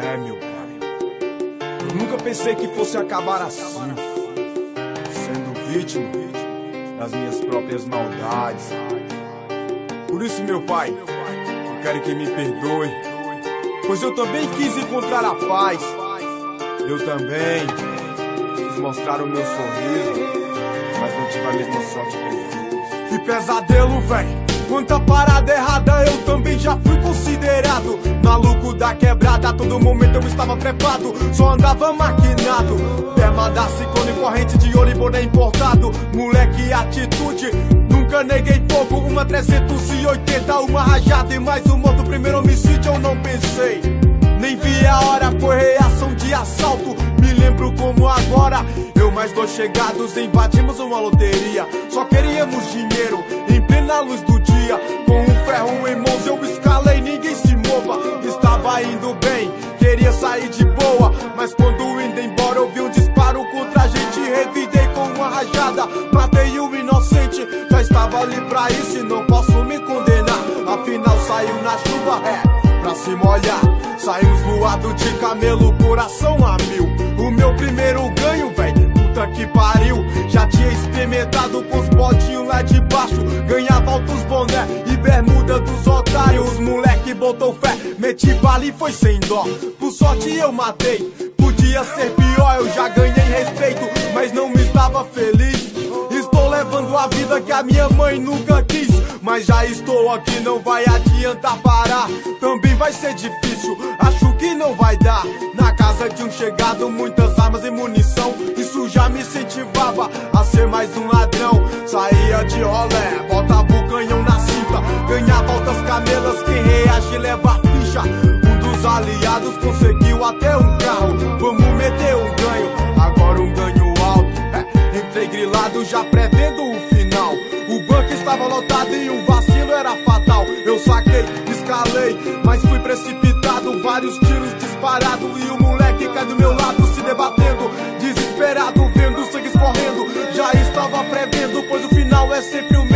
É, meu pai. Eu nunca pensei que fosse acabar assim. Sendo vítima das minhas próprias maldades. Por isso, meu pai, eu quero que me perdoe. Pois eu também quis encontrar a paz. Eu também quis mostrar o meu sorriso. Mas não tive a mesma sorte que eles. Que pesadelo, véi. Quanta parada errada eu também já fui considerado Maluco da quebrada, a todo momento eu estava trepado. Só andava maquinado. Perma da ciclone, corrente de ouro e boné importado. Moleque, atitude, nunca neguei fogo. Uma 380, uma rajada e mais um moto Primeiro homicídio eu não pensei. Nem vi a hora, foi reação de assalto. Me lembro como agora Eu mais dois chegados invadimos uma loteria. Só queríamos dinheiro em plena luz do dia. Com um ferro em mãos eu escalei, ninguém Estava indo bem, queria sair de boa Mas quando indo embora eu vi um disparo contra a gente. Revidei com uma rajada, matei o inocente. Já estava ali pra isso e não posso me condenar. Afinal saiu na chuva, é, pra se molhar Saímos voado de camelo, coração a mil. O meu primeiro ganho, véi, puta que pariu. Já tinha experimentado com os botinhos lá de baixo. Ganhava altos boné e bermuda dos otários. Os moleque botou fé, meti e foi sem dó. Por sorte eu matei, podia ser pior Eu já ganhei respeito, mas não estava feliz. Estou levando a vida que a minha mãe nunca quis Mas já estou aqui, não vai adiantar parar. Também vai ser difícil, acho que não vai dar. Na casa de um chegado, muitas armas e munição. Isso já me incentivava a ser mais um ladrão. Saía de rolé, botava o canhão na cinta Ganhava altas camelas, aliados conseguiu até um carro. Vamos meter um ganho, agora um ganho alto. É, Entrei grilado já prevendo o final. O banco estava lotado e um vacilo era fatal. Eu saquei, escalei, mas fui precipitado. Vários tiros disparados e o moleque cai do meu lado se debatendo. Desesperado, vendo sangue escorrendo. Já estava prevendo, pois o final é sempre o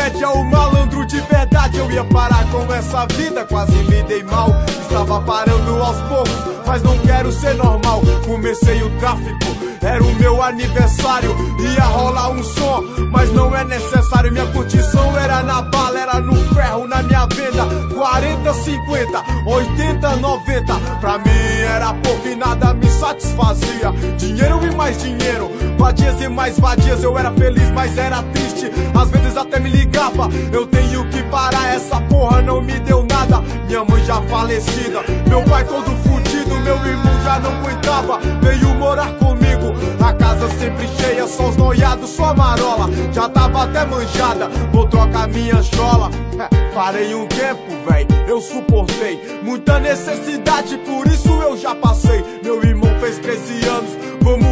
um tal comédia, o malandro de verdade. Eu ia parar com essa vida, quase me dei mal. Estava parando aos poucos, mas não quero ser normal. Comecei o tráfico, era o meu aniversário. Ia rolar um som, mas não é necessário. Minha curtição era na bala, era no ferro, na minha venda. 40, 50, 80, 90 Pra mim era pouco e nada satisfazia. Dinheiro e mais dinheiro, vadias e mais vadias Eu era feliz, mas era triste. Às vezes até me ligava. Eu tenho que parar, essa porra não me deu nada. Minha mãe já falecida. Meu pai todo fudido, meu irmão já não aguentava Veio morar comigo. A casa sempre cheia, só os noiados, só marola. Já tava até manjada, vou trocar minha chola É, Parei um tempo, véi, eu suportei Muita necessidade, por isso eu já passei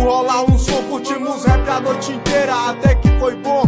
rolar um som Curtimos rap a noite inteira, até que foi bom.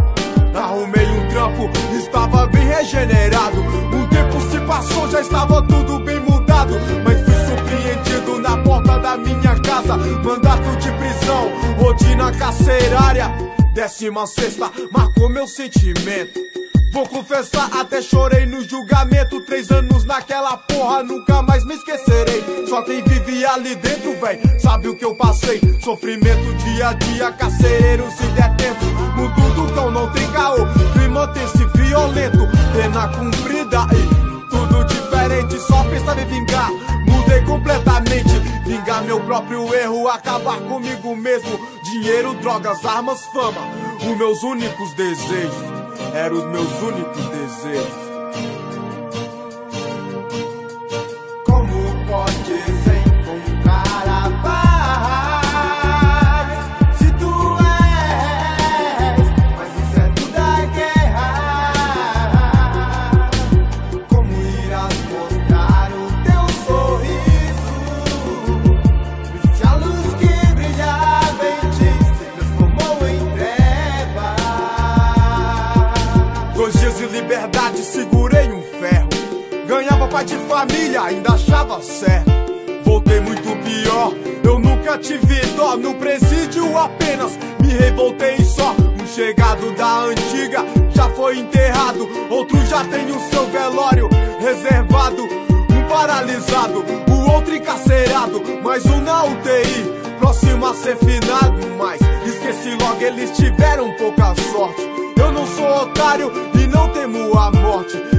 Arrumei um trampo, estava bem regenerado. Um tempo se passou, já estava tudo bem mudado. Mas fui surpreendido na porta da minha casa. Mandato de prisão, rotina carcerária. Décima sexta, marcou meu sentimento Vou confessar, até chorei no julgamento. Três anos naquela porra, nunca mais me esquecerei. Só quem vive ali dentro, véi, sabe o que eu passei. Sofrimento dia a dia, carcereiros e detentos Mundo do cão não tem caô, clima tem-se violento. Pena cumprida e tudo diferente. Só pensava em vingar, mudei completamente. Vingar meu próprio erro, acabar comigo mesmo. Dinheiro, drogas, armas, fama Os meus únicos desejos eram os meus únicos desejos. Ganhava pai de família, ainda achava certo. Voltei muito pior, eu nunca tive dó. No presídio apenas me revoltei só. Um chegado da antiga já foi enterrado, outro já tem o seu velório reservado. Um paralisado, o outro encarcerado, mais um na UTI, próximo a ser finado. Mas esqueci logo, eles tiveram pouca sorte. Eu não sou otário e não temo a morte.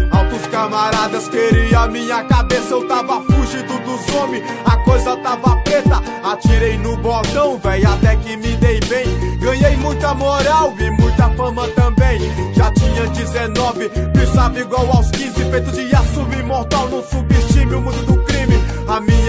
Camaradas queriam minha cabeça, eu tava fugindo dos homens, a coisa tava preta. Atirei no botão, véi, até que me dei bem. Ganhei muita moral e muita fama também. Já tinha 19, pensava igual aos 15, feito de aço imortal, não subestime o mundo do.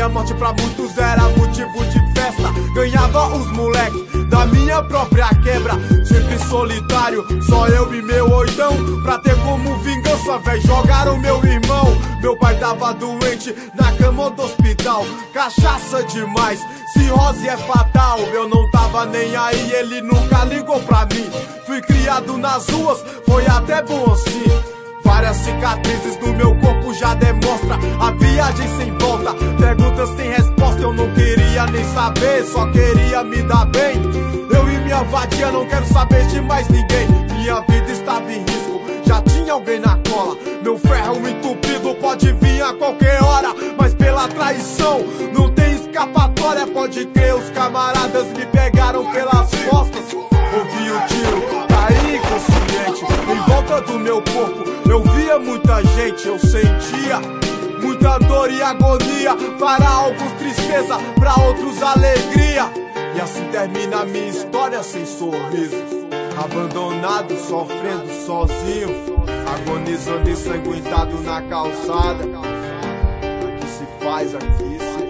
A morte pra muitos era motivo de festa. Ganhava os moleques da minha própria quebra. Sempre solitário, só eu e meu oitão. Pra ter como vingança, véi, jogaram meu irmão. Meu pai tava doente na cama do hospital. Cachaça demais, cirrose é fatal. Eu não tava nem aí, ele nunca ligou pra mim. Fui criado nas ruas, foi até bom assim. Várias cicatrizes no meu corpo já demonstra a viagem sem nem saber, só queria me dar bem. Eu e minha vadia não quero saber de mais ninguém. Minha vida estava em risco, já tinha alguém na cola. Meu ferro entupido pode vir a qualquer hora, mas pela traição não tem escapatória. Pode crer, os camaradas me pegaram pelas costas. Ouvi o tiro, caí inconsciente em volta do meu corpo. Eu via muita gente, eu sentia muita dor e agonia. Para alguns tristeza, para outros alegria. E assim termina a minha história sem sorriso. Abandonado, sofrendo sozinho, agonizando ensanguentado na calçada. O que se faz aqui se